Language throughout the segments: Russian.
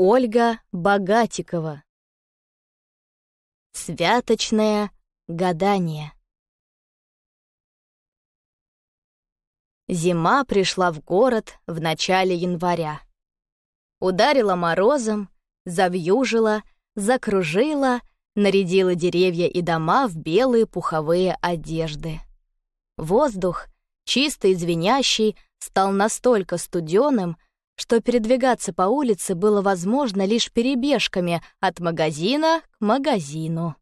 Ольга Богатикова. Святочное гадание. Зима пришла в город в начале января. Ударила морозом, завьюжила, закружила, нарядила деревья и дома в белые пуховые одежды. Воздух, чистый и звенящий, стал настолько студеным, что передвигаться по улице было возможно лишь перебежками от магазина к магазину.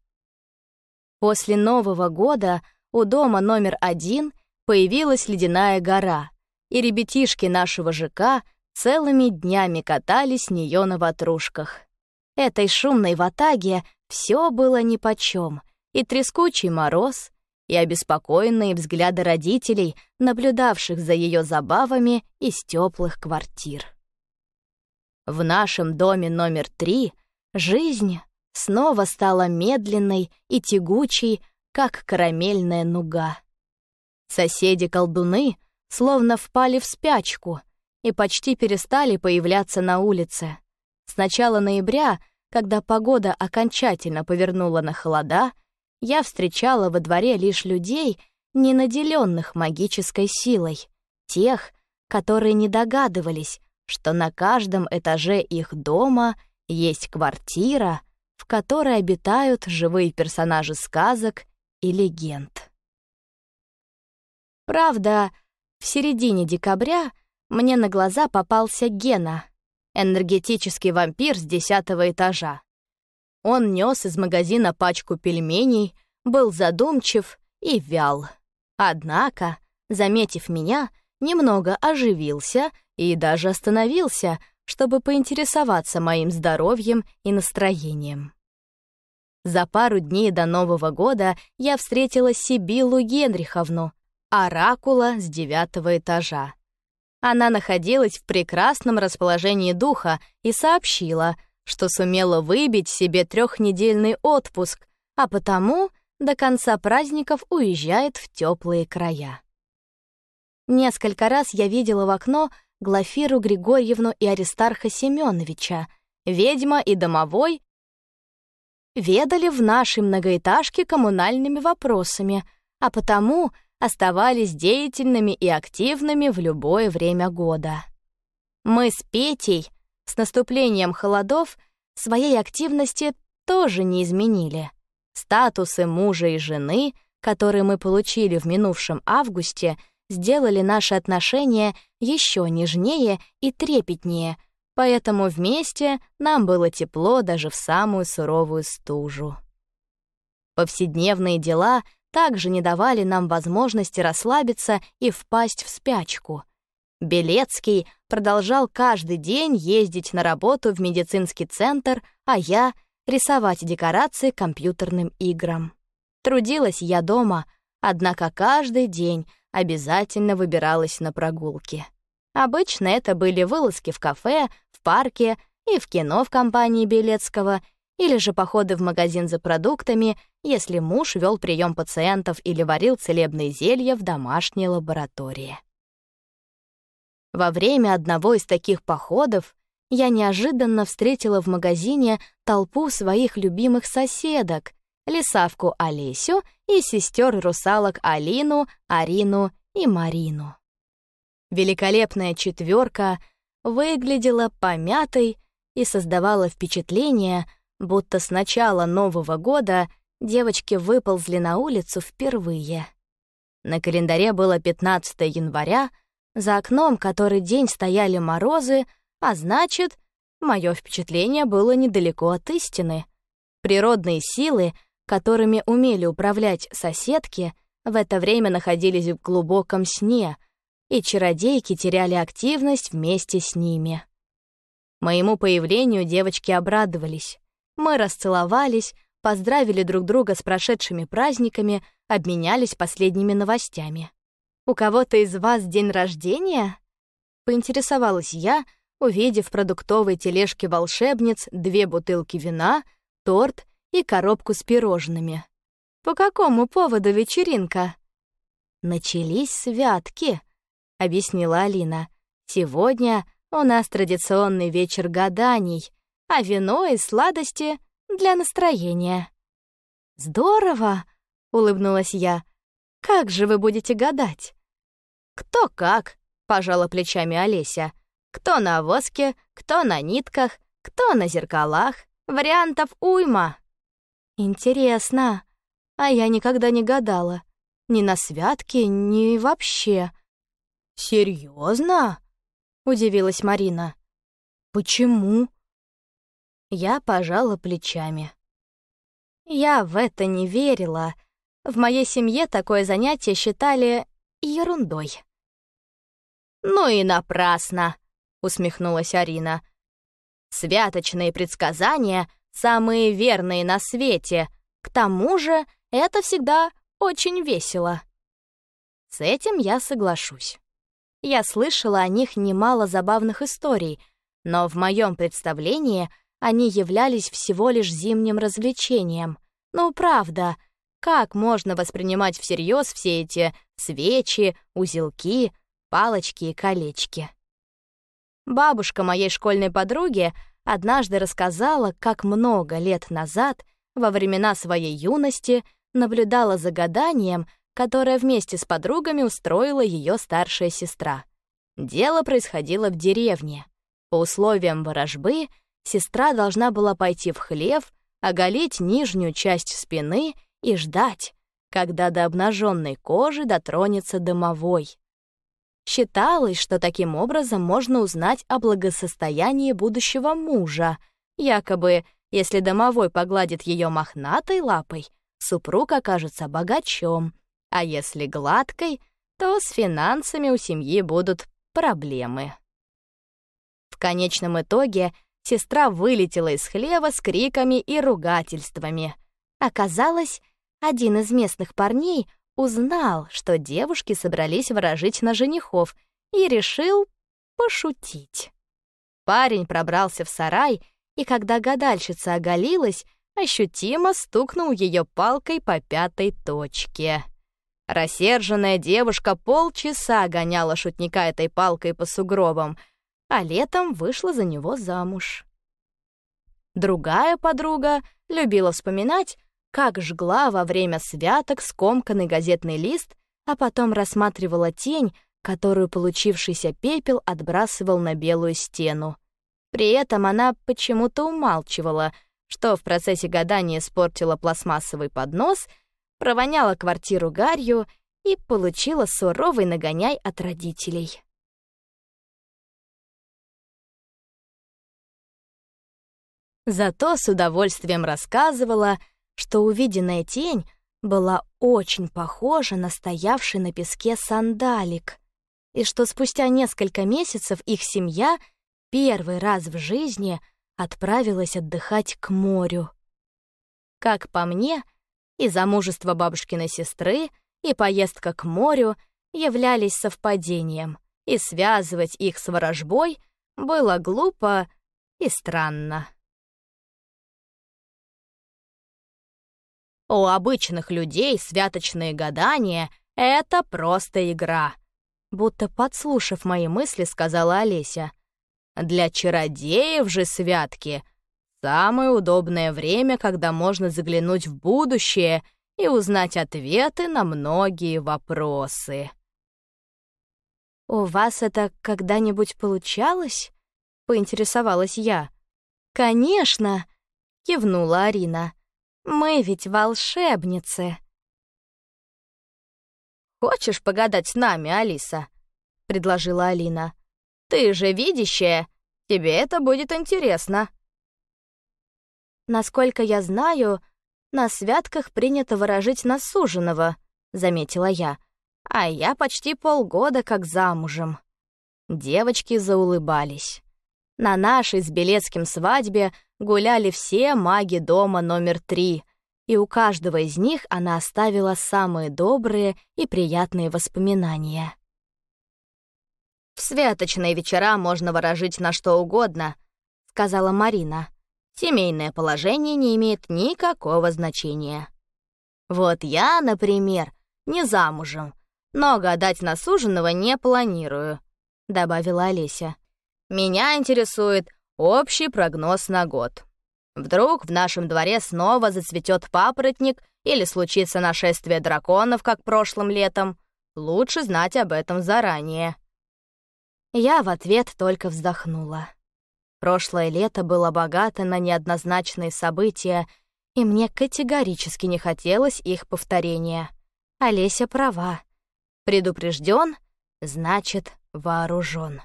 После Нового года у дома номер один появилась ледяная гора, и ребятишки нашего ЖК целыми днями катались с нее на ватрушках. Этой шумной ватаге все было нипочем, и трескучий мороз, и обеспокоенные взгляды родителей, наблюдавших за ее забавами из теплых квартир. В нашем доме номер три жизнь снова стала медленной и тягучей, как карамельная нуга. Соседи-колдуны словно впали в спячку и почти перестали появляться на улице. С начала ноября, когда погода окончательно повернула на холода, я встречала во дворе лишь людей, не наделенных магической силой, тех, которые не догадывались, что на каждом этаже их дома есть квартира, в которой обитают живые персонажи сказок и легенд. Правда, в середине декабря мне на глаза попался Гена, энергетический вампир с десятого этажа. Он нес из магазина пачку пельменей, был задумчив и вял. Однако, заметив меня, немного оживился и даже остановился, чтобы поинтересоваться моим здоровьем и настроением. За пару дней до Нового года я встретила Сибилу Генриховну, оракула с девятого этажа. Она находилась в прекрасном расположении духа и сообщила, что сумела выбить себе трехнедельный отпуск, а потому до конца праздников уезжает в теплые края. Несколько раз я видела в окно Глафиру Григорьевну и Аристарха Семеновича, ведьма и домовой, ведали в нашей многоэтажке коммунальными вопросами, а потому оставались деятельными и активными в любое время года. Мы с Петей с наступлением холодов своей активности тоже не изменили. Статусы мужа и жены, которые мы получили в минувшем августе, сделали наши отношения еще нежнее и трепетнее, поэтому вместе нам было тепло даже в самую суровую стужу. Повседневные дела также не давали нам возможности расслабиться и впасть в спячку — Белецкий продолжал каждый день ездить на работу в медицинский центр, а я — рисовать декорации компьютерным играм. Трудилась я дома, однако каждый день обязательно выбиралась на прогулки. Обычно это были вылазки в кафе, в парке и в кино в компании Белецкого, или же походы в магазин за продуктами, если муж вел прием пациентов или варил целебные зелья в домашней лаборатории. Во время одного из таких походов я неожиданно встретила в магазине толпу своих любимых соседок, лисавку Олесю и сестер русалок Алину, Арину и Марину. Великолепная четверка выглядела помятой и создавала впечатление, будто с начала Нового года девочки выползли на улицу впервые. На календаре было 15 января, за окном который день стояли морозы, а значит, мое впечатление было недалеко от истины. Природные силы, которыми умели управлять соседки, в это время находились в глубоком сне, и чародейки теряли активность вместе с ними. Моему появлению девочки обрадовались. Мы расцеловались, поздравили друг друга с прошедшими праздниками, обменялись последними новостями. «У кого-то из вас день рождения?» Поинтересовалась я, увидев в продуктовой тележке волшебниц две бутылки вина, торт и коробку с пирожными. «По какому поводу вечеринка?» «Начались святки», — объяснила Алина. «Сегодня у нас традиционный вечер гаданий, а вино и сладости для настроения. «Здорово!» — улыбнулась я. «Как же вы будете гадать?» «Кто как?» — пожала плечами Олеся. «Кто на воске, кто на нитках, кто на зеркалах. Вариантов уйма». «Интересно. А я никогда не гадала. Ни на святке, ни вообще». «Серьезно?» — удивилась Марина. «Почему?» Я пожала плечами. Я в это не верила. В моей семье такое занятие считали ерундой. «Ну и напрасно», — усмехнулась Арина. «Святочные предсказания — самые верные на свете. К тому же это всегда очень весело». С этим я соглашусь. Я слышала о них немало забавных историй, но в моем представлении — они являлись всего лишь зимним развлечением. Ну, правда, как можно воспринимать всерьез все эти свечи, узелки, палочки и колечки? Бабушка моей школьной подруги однажды рассказала, как много лет назад, во времена своей юности, наблюдала за гаданием, которое вместе с подругами устроила ее старшая сестра. Дело происходило в деревне. По условиям ворожбы — сестра должна была пойти в хлев, оголить нижнюю часть спины и ждать, когда до обнаженной кожи дотронется домовой. Считалось, что таким образом можно узнать о благосостоянии будущего мужа. Якобы, если домовой погладит ее мохнатой лапой, супруг окажется богачом, а если гладкой, то с финансами у семьи будут проблемы. В конечном итоге сестра вылетела из хлева с криками и ругательствами. Оказалось, один из местных парней узнал, что девушки собрались ворожить на женихов, и решил пошутить. Парень пробрался в сарай, и когда гадальщица оголилась, ощутимо стукнул ее палкой по пятой точке. Рассерженная девушка полчаса гоняла шутника этой палкой по сугробам — а летом вышла за него замуж. Другая подруга любила вспоминать, как жгла во время святок скомканный газетный лист, а потом рассматривала тень, которую получившийся пепел отбрасывал на белую стену. При этом она почему-то умалчивала, что в процессе гадания испортила пластмассовый поднос, провоняла квартиру гарью и получила суровый нагоняй от родителей. Зато с удовольствием рассказывала, что увиденная тень была очень похожа на стоявший на песке сандалик, и что спустя несколько месяцев их семья первый раз в жизни отправилась отдыхать к морю. Как по мне, и замужество бабушкиной сестры, и поездка к морю являлись совпадением, и связывать их с ворожбой было глупо и странно. У обычных людей святочные гадания — это просто игра. Будто подслушав мои мысли, сказала Олеся. Для чародеев же святки — самое удобное время, когда можно заглянуть в будущее и узнать ответы на многие вопросы. «У вас это когда-нибудь получалось?» — поинтересовалась я. «Конечно!» — кивнула Арина. Мы ведь волшебницы. «Хочешь погадать с нами, Алиса?» — предложила Алина. «Ты же видящая, тебе это будет интересно». «Насколько я знаю, на святках принято выражить на суженого», — заметила я. «А я почти полгода как замужем». Девочки заулыбались. На нашей с Белецким свадьбе гуляли все маги дома номер три, и у каждого из них она оставила самые добрые и приятные воспоминания. «В святочные вечера можно выражить на что угодно», — сказала Марина. «Семейное положение не имеет никакого значения». «Вот я, например, не замужем, но гадать на суженого не планирую», — добавила Олеся. Меня интересует Общий прогноз на год. Вдруг в нашем дворе снова зацветет папоротник или случится нашествие драконов, как прошлым летом. Лучше знать об этом заранее. Я в ответ только вздохнула. Прошлое лето было богато на неоднозначные события, и мне категорически не хотелось их повторения. Олеся права. Предупрежден, значит вооружен.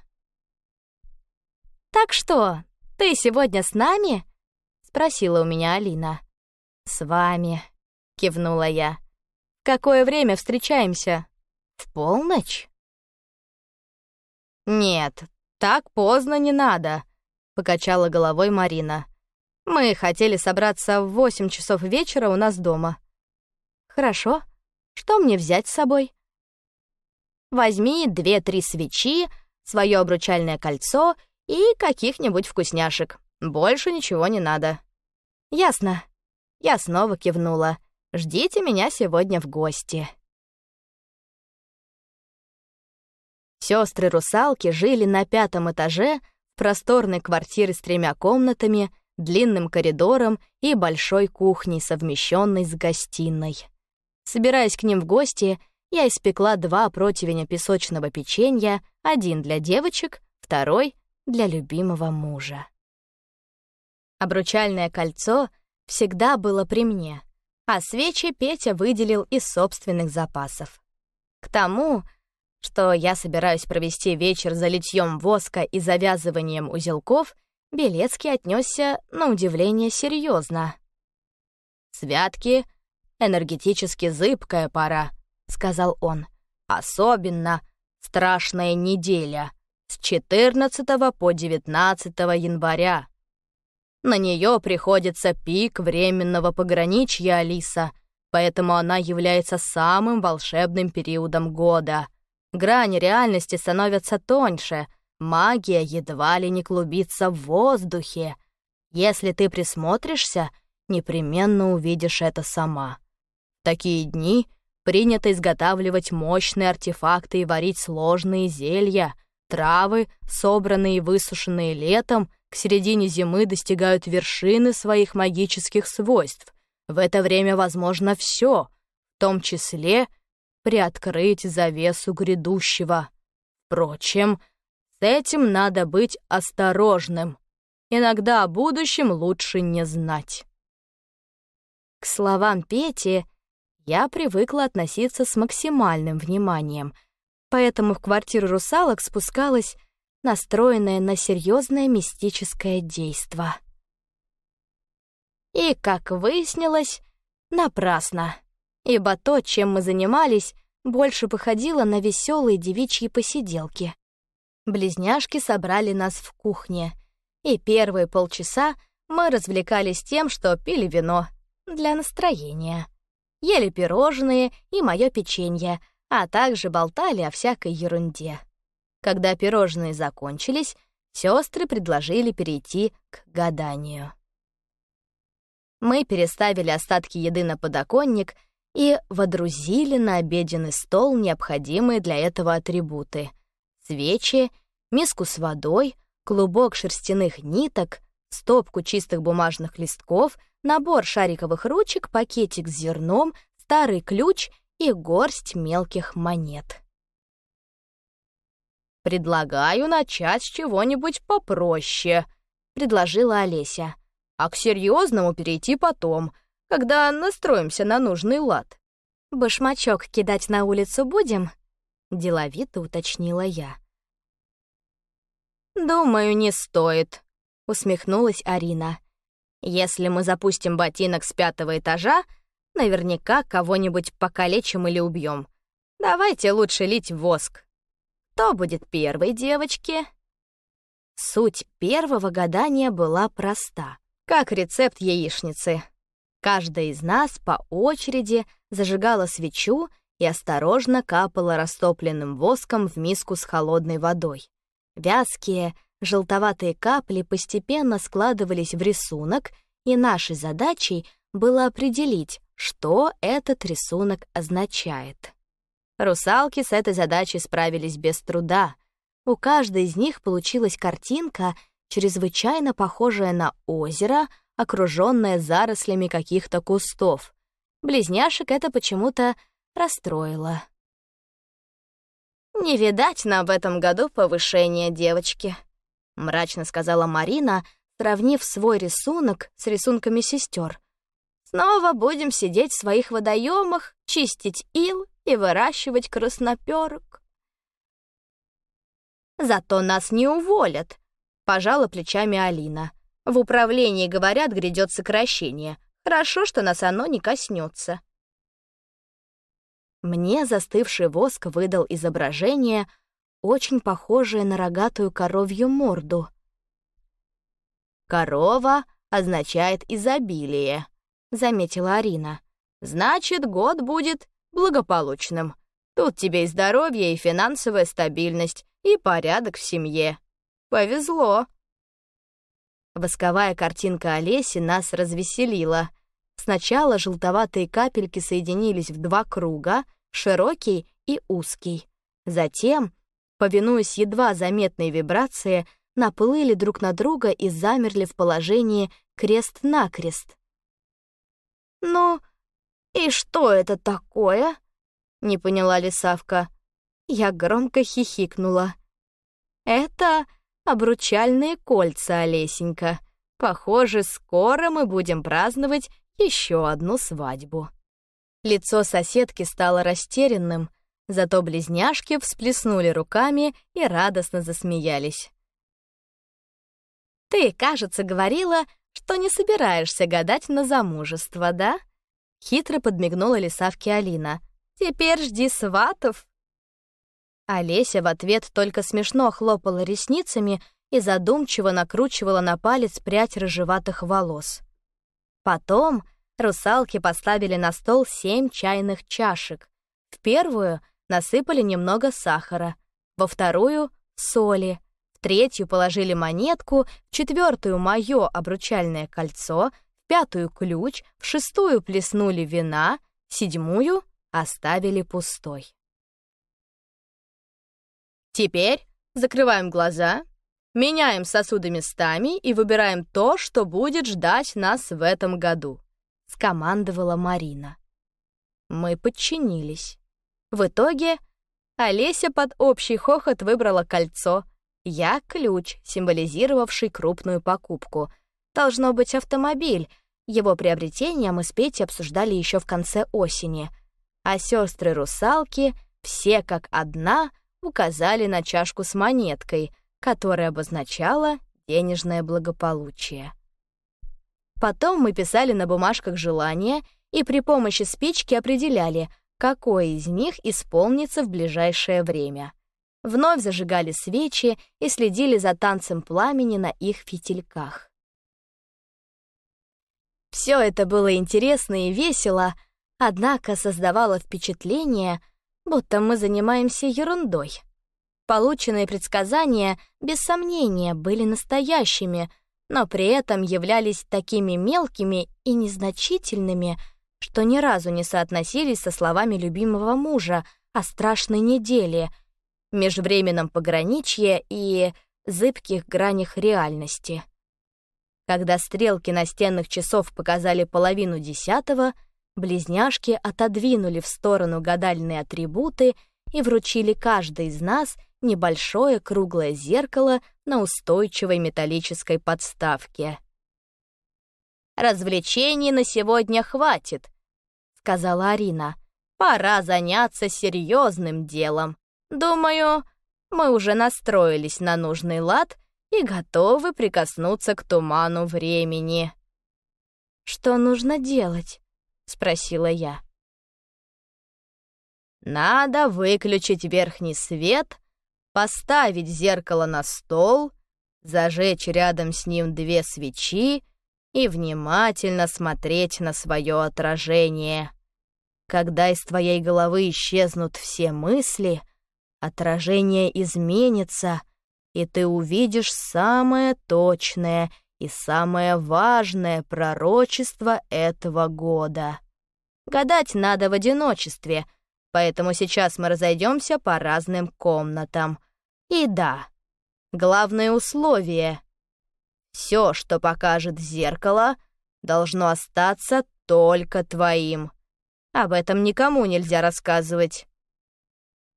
«Так что, ты сегодня с нами?» — спросила у меня Алина. «С вами», — кивнула я. «Какое время встречаемся? В полночь?» «Нет, так поздно не надо», — покачала головой Марина. «Мы хотели собраться в восемь часов вечера у нас дома». «Хорошо. Что мне взять с собой?» «Возьми две-три свечи, свое обручальное кольцо и каких-нибудь вкусняшек. Больше ничего не надо». «Ясно». Я снова кивнула. «Ждите меня сегодня в гости». Сестры-русалки жили на пятом этаже в просторной квартире с тремя комнатами, длинным коридором и большой кухней, совмещенной с гостиной. Собираясь к ним в гости, я испекла два противня песочного печенья, один для девочек, второй — для любимого мужа. Обручальное кольцо всегда было при мне, а свечи Петя выделил из собственных запасов. К тому что я собираюсь провести вечер за литьем воска и завязыванием узелков, Белецкий отнесся на удивление серьезно. «Святки — энергетически зыбкая пора», — сказал он. «Особенно страшная неделя с 14 по 19 января. На нее приходится пик временного пограничья Алиса, поэтому она является самым волшебным периодом года — Грани реальности становятся тоньше, магия едва ли не клубится в воздухе. Если ты присмотришься, непременно увидишь это сама. В такие дни принято изготавливать мощные артефакты и варить сложные зелья. Травы, собранные и высушенные летом, к середине зимы достигают вершины своих магических свойств. В это время возможно все, в том числе — приоткрыть завесу грядущего. Впрочем, с этим надо быть осторожным. Иногда о будущем лучше не знать. К словам Пети я привыкла относиться с максимальным вниманием, поэтому в квартиру русалок спускалась, настроенная на серьезное мистическое действо. И, как выяснилось, напрасно ибо то, чем мы занимались, больше походило на веселые девичьи посиделки. Близняшки собрали нас в кухне, и первые полчаса мы развлекались тем, что пили вино для настроения. Ели пирожные и мое печенье, а также болтали о всякой ерунде. Когда пирожные закончились, сестры предложили перейти к гаданию. Мы переставили остатки еды на подоконник — и водрузили на обеденный стол необходимые для этого атрибуты — свечи, миску с водой, клубок шерстяных ниток, стопку чистых бумажных листков, набор шариковых ручек, пакетик с зерном, старый ключ и горсть мелких монет. «Предлагаю начать с чего-нибудь попроще», — предложила Олеся. «А к серьезному перейти потом когда настроимся на нужный лад. «Башмачок кидать на улицу будем?» — деловито уточнила я. «Думаю, не стоит», — усмехнулась Арина. «Если мы запустим ботинок с пятого этажа, наверняка кого-нибудь покалечим или убьем. Давайте лучше лить воск. Кто будет первой, девочки?» Суть первого гадания была проста, как рецепт яичницы. Каждая из нас по очереди зажигала свечу и осторожно капала растопленным воском в миску с холодной водой. Вязкие, желтоватые капли постепенно складывались в рисунок, и нашей задачей было определить, что этот рисунок означает. Русалки с этой задачей справились без труда. У каждой из них получилась картинка, чрезвычайно похожее на озеро, окруженное зарослями каких-то кустов. Близняшек это почему-то расстроило. «Не видать нам в этом году повышения девочки», — мрачно сказала Марина, сравнив свой рисунок с рисунками сестер. «Снова будем сидеть в своих водоемах, чистить ил и выращивать красноперок». «Зато нас не уволят», — пожала плечами Алина. «В управлении, говорят, грядет сокращение. Хорошо, что нас оно не коснется». Мне застывший воск выдал изображение, очень похожее на рогатую коровью морду. «Корова означает изобилие», — заметила Арина. «Значит, год будет благополучным. Тут тебе и здоровье, и финансовая стабильность, и порядок в семье. Повезло». Восковая картинка Олеси нас развеселила — Сначала желтоватые капельки соединились в два круга, широкий и узкий. Затем, повинуясь едва заметной вибрации, наплыли друг на друга и замерли в положении крест-накрест. «Ну, и что это такое?» — не поняла Лисавка. Я громко хихикнула. «Это обручальные кольца, Олесенька. Похоже, скоро мы будем праздновать еще одну свадьбу. Лицо соседки стало растерянным, зато близняшки всплеснули руками и радостно засмеялись. «Ты, кажется, говорила, что не собираешься гадать на замужество, да?» Хитро подмигнула лисавке Алина. «Теперь жди сватов!» Олеся в ответ только смешно хлопала ресницами и задумчиво накручивала на палец прядь рыжеватых волос. Потом русалки поставили на стол семь чайных чашек. В первую насыпали немного сахара, во вторую — соли, третью положили монетку, в четвертую — мое обручальное кольцо, в пятую — ключ, в шестую плеснули вина, седьмую оставили пустой. Теперь закрываем глаза Меняем сосуды местами и выбираем то, что будет ждать нас в этом году», — скомандовала Марина. Мы подчинились. В итоге Олеся под общий хохот выбрала кольцо, я — ключ, символизировавший крупную покупку. Должно быть автомобиль. Его приобретение мы с Петей обсуждали еще в конце осени. А сестры-русалки, все как одна, указали на чашку с монеткой — которое обозначало денежное благополучие. Потом мы писали на бумажках желания и при помощи спички определяли, какое из них исполнится в ближайшее время. Вновь зажигали свечи и следили за танцем пламени на их фитильках. Все это было интересно и весело, однако создавало впечатление, будто мы занимаемся ерундой. Полученные предсказания, без сомнения, были настоящими, но при этом являлись такими мелкими и незначительными, что ни разу не соотносились со словами любимого мужа о страшной неделе, межвременном пограничье и зыбких гранях реальности. Когда стрелки настенных часов показали половину десятого, близняшки отодвинули в сторону гадальные атрибуты и вручили каждой из нас — небольшое круглое зеркало на устойчивой металлической подставке. «Развлечений на сегодня хватит», — сказала Арина. «Пора заняться серьезным делом. Думаю, мы уже настроились на нужный лад и готовы прикоснуться к туману времени». «Что нужно делать?» — спросила я. «Надо выключить верхний свет поставить зеркало на стол, зажечь рядом с ним две свечи и внимательно смотреть на свое отражение. Когда из твоей головы исчезнут все мысли, отражение изменится, и ты увидишь самое точное и самое важное пророчество этого года. Гадать надо в одиночестве — Поэтому сейчас мы разойдемся по разным комнатам. И да, главное условие Все, что покажет зеркало, должно остаться только твоим. Об этом никому нельзя рассказывать».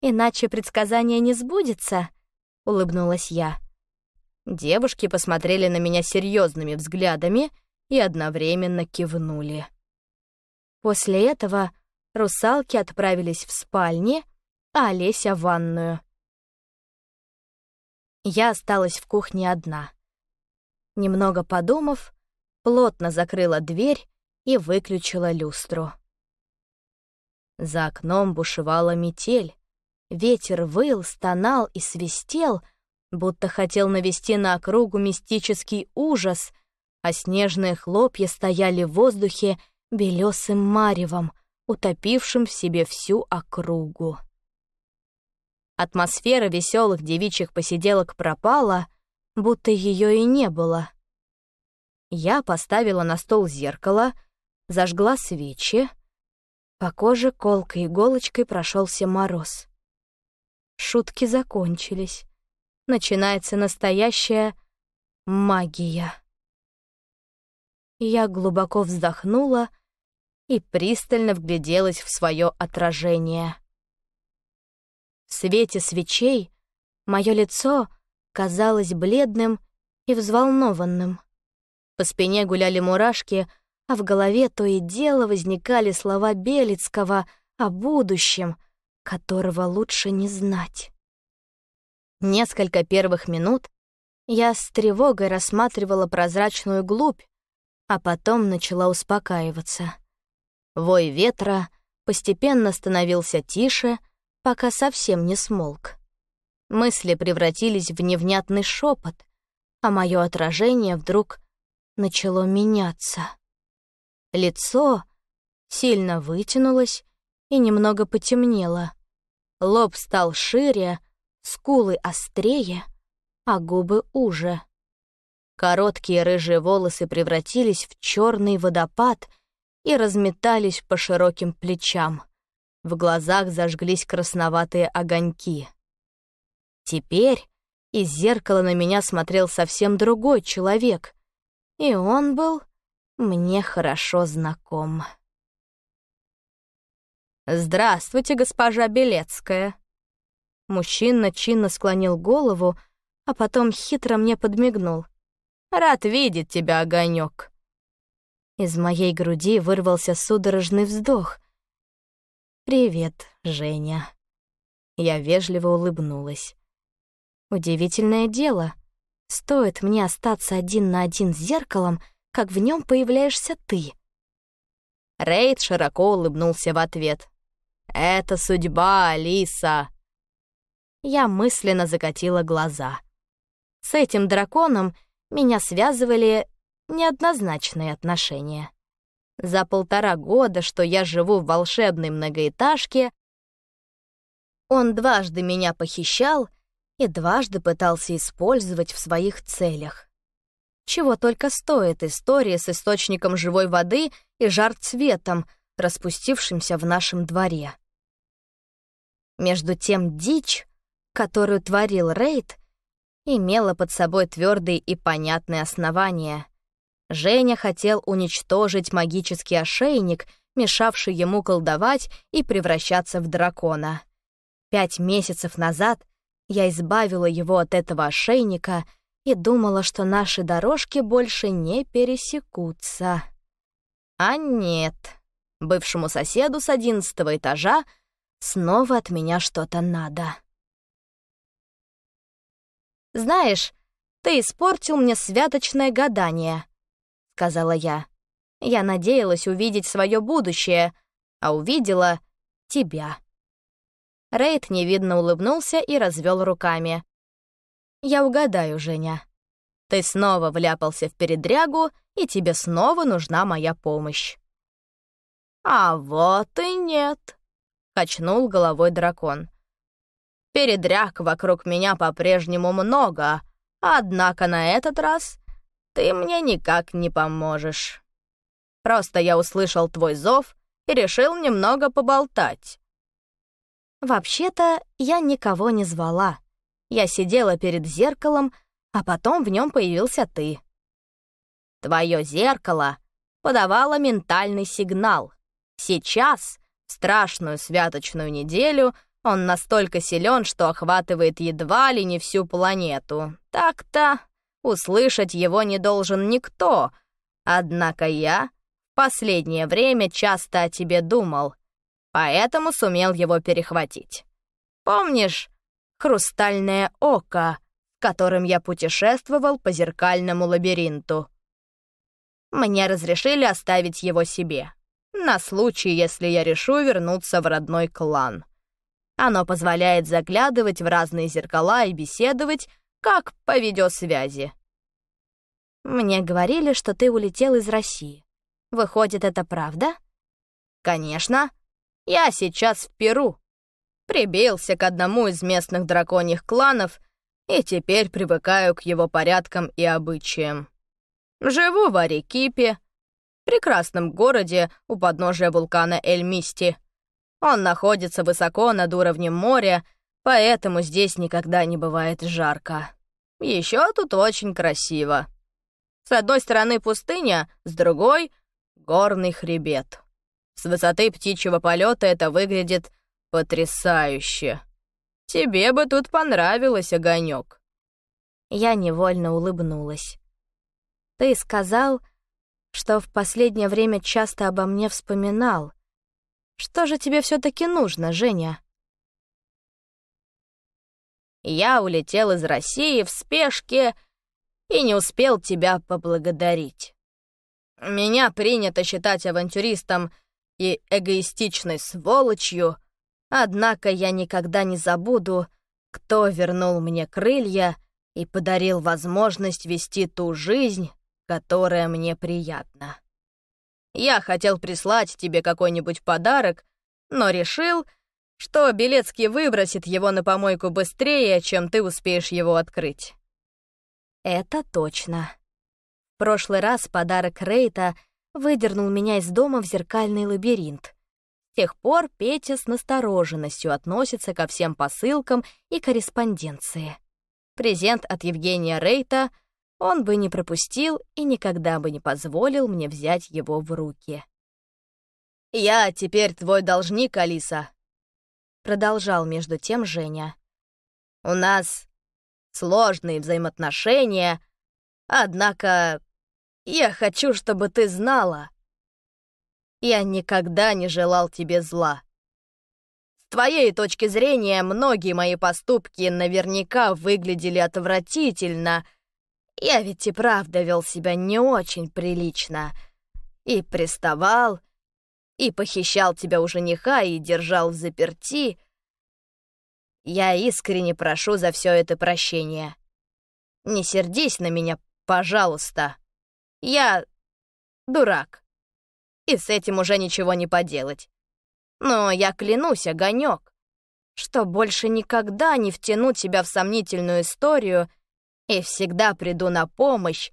«Иначе предсказание не сбудется», — улыбнулась я. Девушки посмотрели на меня серьезными взглядами и одновременно кивнули. После этого русалки отправились в спальни, а Олеся — в ванную. Я осталась в кухне одна. Немного подумав, плотно закрыла дверь и выключила люстру. За окном бушевала метель. Ветер выл, стонал и свистел, будто хотел навести на округу мистический ужас, а снежные хлопья стояли в воздухе белесым маревом, утопившим в себе всю округу. Атмосфера веселых девичьих посиделок пропала, будто ее и не было. Я поставила на стол зеркало, зажгла свечи, по коже колкой иголочкой прошелся мороз. Шутки закончились. Начинается настоящая магия. Я глубоко вздохнула и пристально вгляделась в свое отражение. В свете свечей мое лицо казалось бледным и взволнованным. По спине гуляли мурашки — а в голове то и дело возникали слова Белецкого о будущем, которого лучше не знать. Несколько первых минут я с тревогой рассматривала прозрачную глубь, а потом начала успокаиваться. Вой ветра постепенно становился тише, пока совсем не смолк. Мысли превратились в невнятный шепот, а мое отражение вдруг начало меняться. Лицо сильно вытянулось и немного потемнело. Лоб стал шире, скулы острее, а губы уже. Короткие рыжие волосы превратились в черный водопад и разметались по широким плечам. В глазах зажглись красноватые огоньки. Теперь из зеркала на меня смотрел совсем другой человек, и он был мне хорошо знаком. «Здравствуйте, госпожа Белецкая!» Мужчина чинно склонил голову, а потом хитро мне подмигнул. «Рад видеть тебя, огонек. Из моей груди вырвался судорожный вздох. «Привет, Женя». Я вежливо улыбнулась. Удивительное дело. Стоит мне остаться один на один с зеркалом — как в нем появляешься ты». Рейд широко улыбнулся в ответ. «Это судьба, Алиса!» Я мысленно закатила глаза. С этим драконом меня связывали неоднозначные отношения. За полтора года, что я живу в волшебной многоэтажке, он дважды меня похищал и дважды пытался использовать в своих целях. Чего только стоит история с источником живой воды и жар-цветом, распустившимся в нашем дворе. Между тем дичь, которую творил Рейд, имела под собой твердые и понятные основания. Женя хотел уничтожить магический ошейник, мешавший ему колдовать и превращаться в дракона. Пять месяцев назад я избавила его от этого ошейника — и думала, что наши дорожки больше не пересекутся. А нет, бывшему соседу с одиннадцатого этажа снова от меня что-то надо. «Знаешь, ты испортил мне святочное гадание», — сказала я. «Я надеялась увидеть свое будущее, а увидела тебя». Рейд невидно улыбнулся и развел руками. Я угадаю, Женя. Ты снова вляпался в передрягу, и тебе снова нужна моя помощь. А вот и нет, качнул головой дракон. Передряг вокруг меня по-прежнему много, однако на этот раз ты мне никак не поможешь. Просто я услышал твой зов и решил немного поболтать. Вообще-то я никого не звала. Я сидела перед зеркалом, а потом в нем появился ты. Твое зеркало подавало ментальный сигнал. Сейчас, в страшную святочную неделю, он настолько силен, что охватывает едва ли не всю планету. Так-то услышать его не должен никто. Однако я в последнее время часто о тебе думал, поэтому сумел его перехватить. Помнишь хрустальное око, которым я путешествовал по зеркальному лабиринту? Мне разрешили оставить его себе, на случай, если я решу вернуться в родной клан. Оно позволяет заглядывать в разные зеркала и беседовать, как по видеосвязи. Мне говорили, что ты улетел из России. Выходит, это правда? Конечно. Я сейчас в Перу. Прибился к одному из местных драконьих кланов и теперь привыкаю к его порядкам и обычаям. Живу в Арекипе, прекрасном городе у подножия вулкана Эль-Мисти. Он находится высоко над уровнем моря, поэтому здесь никогда не бывает жарко. Еще тут очень красиво. С одной стороны пустыня, с другой — горный хребет. С высоты птичьего полета это выглядит потрясающе. Тебе бы тут понравилось, огонек. Я невольно улыбнулась. Ты сказал, что в последнее время часто обо мне вспоминал. Что же тебе все-таки нужно, Женя? Я улетел из России в спешке и не успел тебя поблагодарить. Меня принято считать авантюристом и эгоистичной сволочью, однако я никогда не забуду, кто вернул мне крылья и подарил возможность вести ту жизнь, которая мне приятна. Я хотел прислать тебе какой-нибудь подарок, но решил, что Белецкий выбросит его на помойку быстрее, чем ты успеешь его открыть. Это точно. В прошлый раз подарок Рейта выдернул меня из дома в зеркальный лабиринт. С тех пор Петя с настороженностью относится ко всем посылкам и корреспонденции. Презент от Евгения Рейта — он бы не пропустил и никогда бы не позволил мне взять его в руки. «Я теперь твой должник, Алиса», — продолжал между тем Женя. «У нас сложные взаимоотношения, однако я хочу, чтобы ты знала. Я никогда не желал тебе зла. С твоей точки зрения, многие мои поступки наверняка выглядели отвратительно — я ведь и правда вел себя не очень прилично. И приставал, и похищал тебя у жениха, и держал в заперти. Я искренне прошу за все это прощения. Не сердись на меня, пожалуйста. Я дурак. И с этим уже ничего не поделать. Но я клянусь, огонек, что больше никогда не втяну тебя в сомнительную историю — и всегда приду на помощь,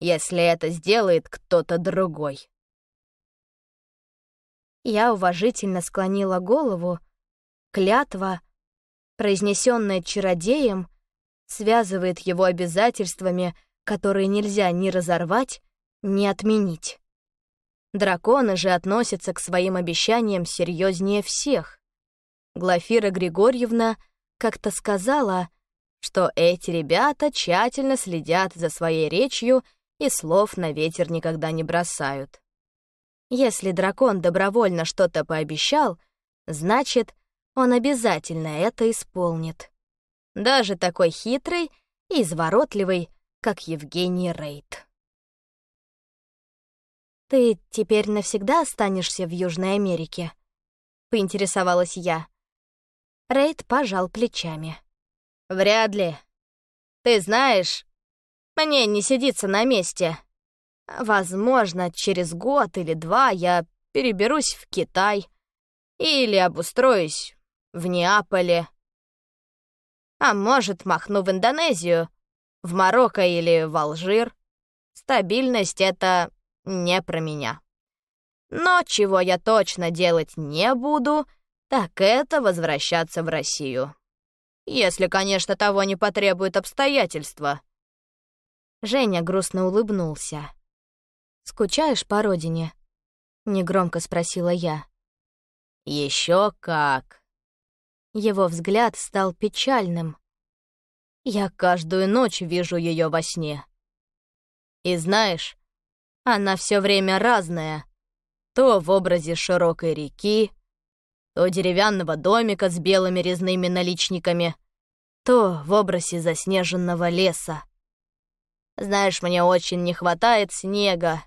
если это сделает кто-то другой. Я уважительно склонила голову. Клятва, произнесенная чародеем, связывает его обязательствами, которые нельзя ни разорвать, ни отменить. Драконы же относятся к своим обещаниям серьезнее всех. Глафира Григорьевна как-то сказала — что эти ребята тщательно следят за своей речью и слов на ветер никогда не бросают. Если дракон добровольно что-то пообещал, значит, он обязательно это исполнит. Даже такой хитрый и изворотливый, как Евгений Рейд. «Ты теперь навсегда останешься в Южной Америке?» — поинтересовалась я. Рейд пожал плечами. «Вряд ли. Ты знаешь, мне не сидится на месте. Возможно, через год или два я переберусь в Китай или обустроюсь в Неаполе. А может, махну в Индонезию, в Марокко или в Алжир. Стабильность — это не про меня. Но чего я точно делать не буду, так это возвращаться в Россию. Если, конечно, того не потребуют обстоятельства». Женя грустно улыбнулся. «Скучаешь по родине?» — негромко спросила я. Еще как!» Его взгляд стал печальным. «Я каждую ночь вижу ее во сне. И знаешь, она все время разная. То в образе широкой реки, то деревянного домика с белыми резными наличниками, то в образе заснеженного леса. Знаешь, мне очень не хватает снега.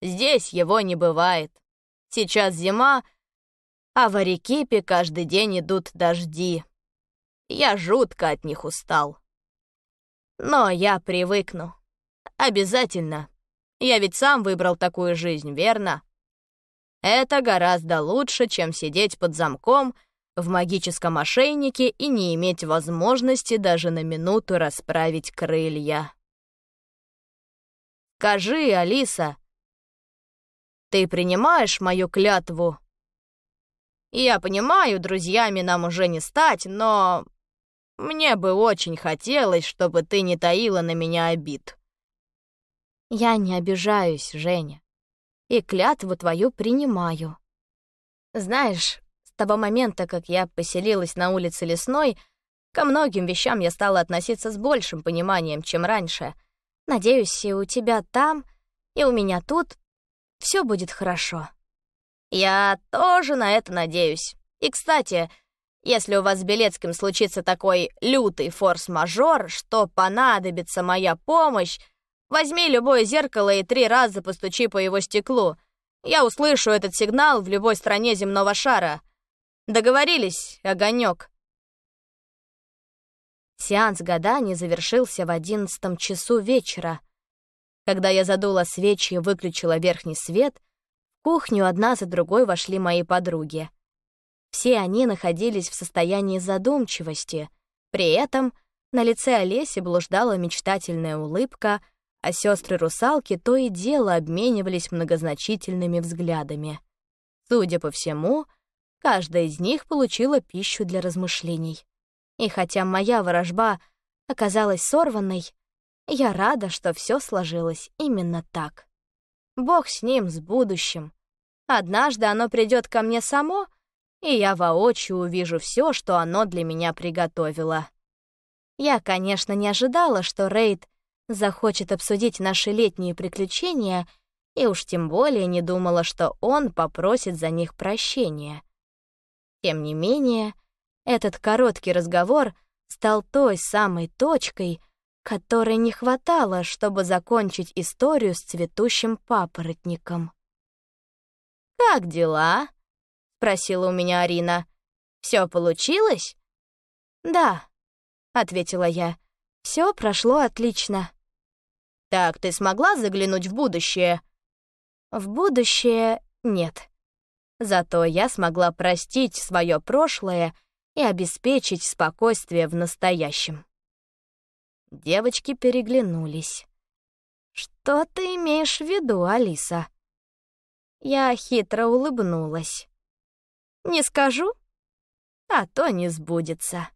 Здесь его не бывает. Сейчас зима, а в Арекипе каждый день идут дожди. Я жутко от них устал. Но я привыкну. Обязательно. Я ведь сам выбрал такую жизнь, верно? Это гораздо лучше, чем сидеть под замком в магическом ошейнике и не иметь возможности даже на минуту расправить крылья. Скажи, Алиса, ты принимаешь мою клятву? Я понимаю, друзьями нам уже не стать, но мне бы очень хотелось, чтобы ты не таила на меня обид. Я не обижаюсь, Женя, и клятву твою принимаю. Знаешь, с того момента, как я поселилась на улице Лесной, ко многим вещам я стала относиться с большим пониманием, чем раньше — Надеюсь, и у тебя там, и у меня тут все будет хорошо. Я тоже на это надеюсь. И, кстати, если у вас с Белецким случится такой лютый форс-мажор, что понадобится моя помощь, возьми любое зеркало и три раза постучи по его стеклу. Я услышу этот сигнал в любой стране земного шара. Договорились, огонек. Сеанс гаданий завершился в одиннадцатом часу вечера. Когда я задула свечи и выключила верхний свет, в кухню одна за другой вошли мои подруги. Все они находились в состоянии задумчивости. При этом на лице Олеси блуждала мечтательная улыбка, а сестры-русалки то и дело обменивались многозначительными взглядами. Судя по всему, каждая из них получила пищу для размышлений. И хотя моя ворожба оказалась сорванной, я рада, что все сложилось именно так. Бог с ним, с будущим. Однажды оно придет ко мне само, и я воочию увижу все, что оно для меня приготовило. Я, конечно, не ожидала, что Рейд захочет обсудить наши летние приключения, и уж тем более не думала, что он попросит за них прощения. Тем не менее, этот короткий разговор стал той самой точкой, которой не хватало, чтобы закончить историю с цветущим папоротником. «Как дела?» — спросила у меня Арина. «Все получилось?» «Да», — ответила я. «Все прошло отлично». «Так ты смогла заглянуть в будущее?» «В будущее нет. Зато я смогла простить свое прошлое и обеспечить спокойствие в настоящем. Девочки переглянулись. «Что ты имеешь в виду, Алиса?» Я хитро улыбнулась. «Не скажу, а то не сбудется».